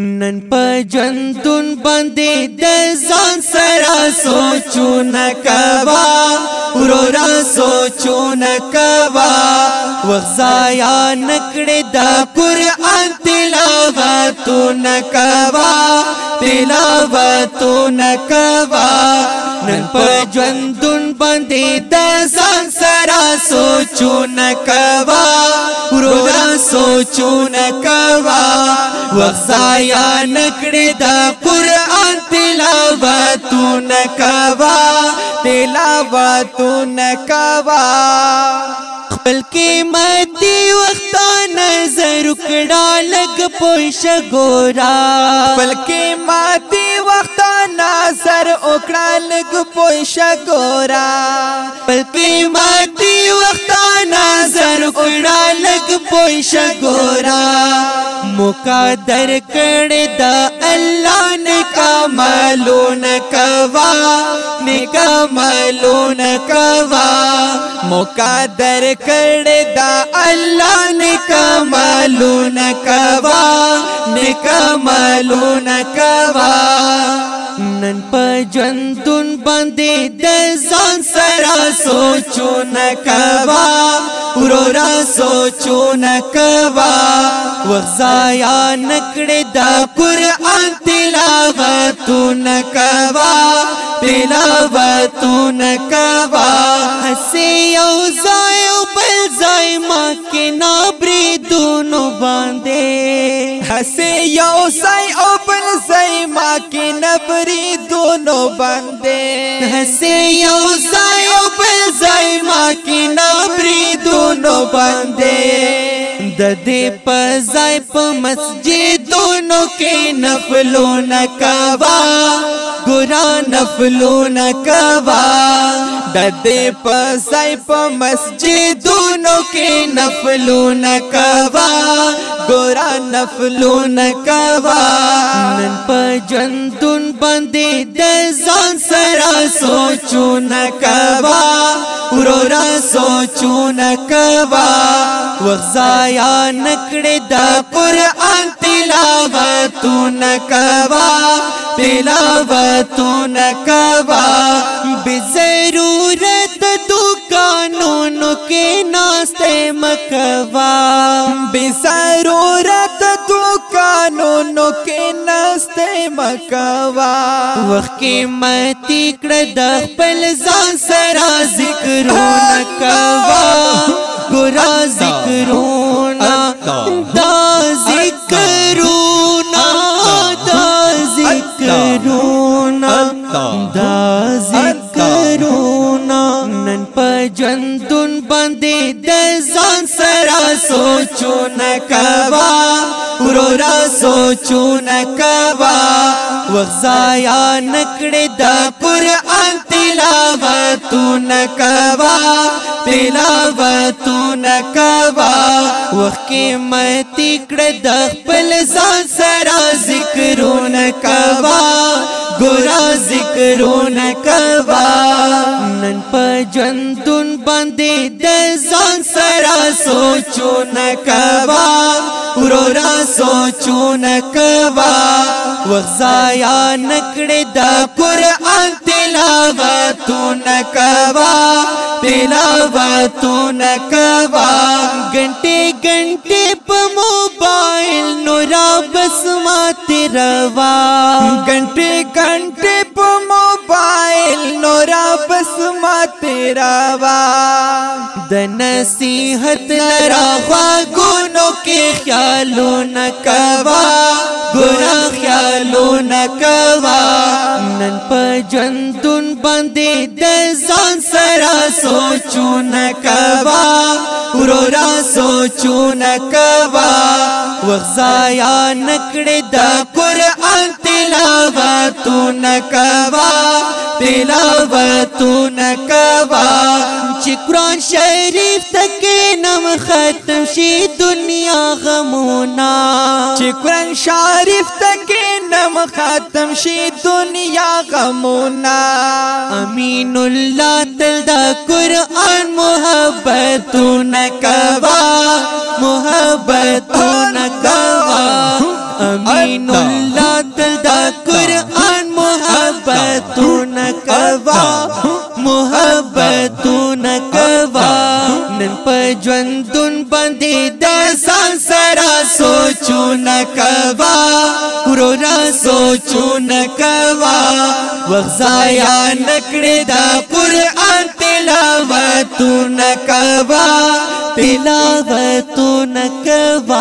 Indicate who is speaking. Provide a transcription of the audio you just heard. Speaker 1: نن په جنتون باندې د ځان سره سوچو نه کوا ورور سوچو نه کوا وغزایا نکړې د قران تلاوت نه کوا تلاوت نه کوا نن په جنتون باندې د ځان ورورا سوچو نکوا ورورا سوچو نکوا وغزایا نکڑی دا قرآن تلاواتو نکوا تلاواتو نکوا بلکې مدي وخت نظر کړه لګ پوښ ګورا بلکې مدي وخت نظر وکړه لګ پوښ ګورا خپل قیمتي وخت نظر کړه لګ پوي شګورا مقدر کړه د الله نه کمالون کوا نه کمالون کوا مقدر کړه د الله نه کمالون کوا نه کمالون کوا نن پر جندون باندې د ځان سره سوچو نکوا ورو را سوچو نکوا وغزایا نکړه د قران تلاوت نکوا تلاوت نکوا حسي او زای او بل زای ما کې نابري دونو باندې حسي او زای کی نبری دونوں بندے یو زائیو زائمہ کی نبری دونوں بندے ددے پائپ مسجد دونوں کی نف لو نف لو نوا دد پسائی پا مسجدونو کی نفلو نکوا گورا نفلو نکوا نن پا جندون بندی دزان سرا سوچو نکوا پرو سوچو نکوا وغزایا نکڑی دا قرآن تلاوتو نکوا تلاوتو نکوا بزرورت دکانونو کے ناستے مکوا بزرورت دکانونو کے ناستے مکوا وقت کی متی کڑ دخپل زان سرا ذکرو نکوا باندې د ځان سره سوچو نکوا ورو را سوچو نکوا وغزایا نکړې د قران تلاوت نکوا تلاوت نکوا وخت متی کړ د خپل ځان سره ذکرونه کوا ګور ذکرونه کوا بندی سرا سوچو سوچو نکوا نکوا را وغزایا نکڑی دا تلاوا تون تلاوا تون کبا گھنٹے گھنٹے موبائل نور سما ترا گھنٹے روا د نصیحت لرا خوا گنو کې خیالو نکوا کوا خیالو نکوا کوا نن په جندون باندې د ځان سره سوچو نه کوا ورو را سوچو نه کوا وغزا یا نکړه د قرآن نکوا چې قرآن شریف تک نم ختم شی دنیا غمونا چې قرآن شریف تک نم ختم شی دنیا غمونا امین اللہ تل دا قرآن محبت نکوا محبت امین اللہ دلدا قرآن محبتوں نکوا محبتوں نکوا نن پر دن بندی دیسا سرا سوچو نکوا رو را سوچو نکوا وغزایا نکڑ دا قرآن تلاوتو نکوا تلاوتو نکوا